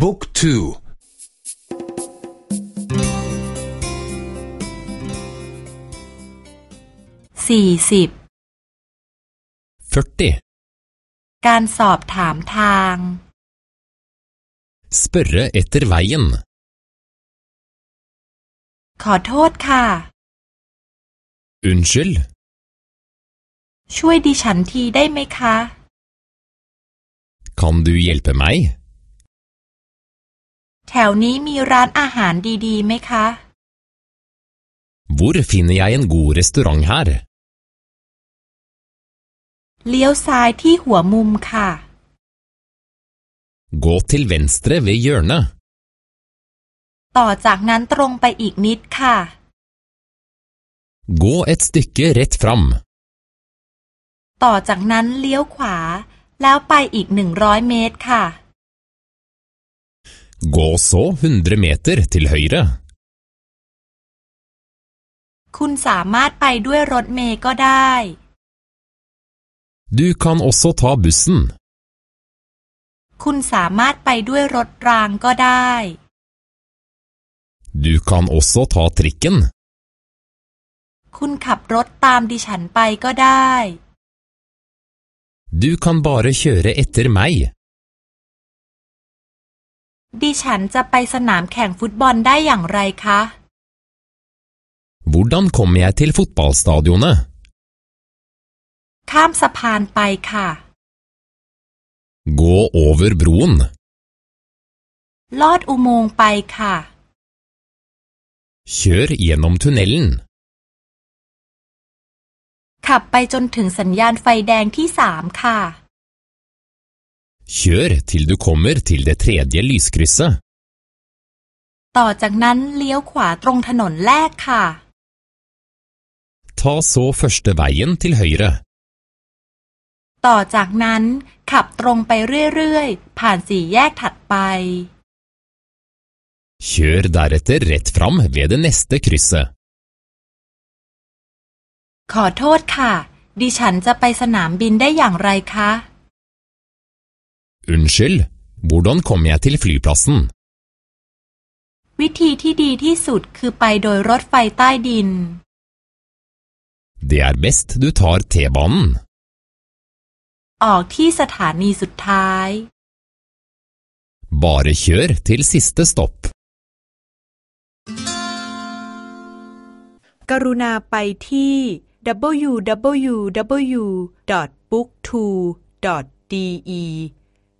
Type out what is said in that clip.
บุ๊กทูสี่สิบการสอบถามทาง spørre etter veien ขอโทษค่ะ unnskyld ช่วยดิฉันทีได้ไหมคะ Kan du hjelpe meg แถวนี้มีร้านอาหารดีๆไหมคะ Hvor finner jeg en god restaurant her เลี้ยวซ้ายที่หัวมุมค่ะ Gå til venstre ved hjørnet ต่อจากนั้นตรงไปอีกนิดค่ะ Gå et stykke rett fram ต่อจากนั้นเลี้ยวขวา แล้วไปอีกหนึ่งร้อยเมตรค่ะ Gå så 100 meter til høyre คุณสามารถไปด้วยรถเมล์ก็ได้ Du kan også ta bussen คุณสามารถไปด้วยรถรางก็ได้ Du kan også ta trikken คุณขับรถตามดิฉันไปก็ได้ Du kan bare kjøre etter meg ดิฉันจะไปสนามแข่งฟุตบอลได้อย่างไรคะ Hvordan kommer jeg til fotballstadionet ข้ามสะพานไปค่ะ Gå over broen ลอดอุโมงค์ไปค่ะ Kjør gjennom tunnelen ขับไปจนถึงสัญญาณไฟแดงที่สามค่ะ Kjør til du kommer til det tredje lyskrysset ต่อจากนั้นเลี้ยวขวาตรงถนนแรกค่ะ Ta så første veien til høyre ต่อจากนั้นขับตรงไปเรื่อยๆ ผ่านสี่แยกถัดไป Kjør deretter rett fram ved det neste krysset ขอโทษค่ะ ดิฉันจะไปสนามบินได้อย่างไรคะ Unnskyld, hvordan kommer jeg til flyplassen? วิธีที่ดีที่สุดคือไปโดยรถไฟใต้ดิน Det er best du tar T-banen. ออกที่สถานีสุดท้าย Bare kjør til siste stopp. กรุณาไปที่ www.booktwo.de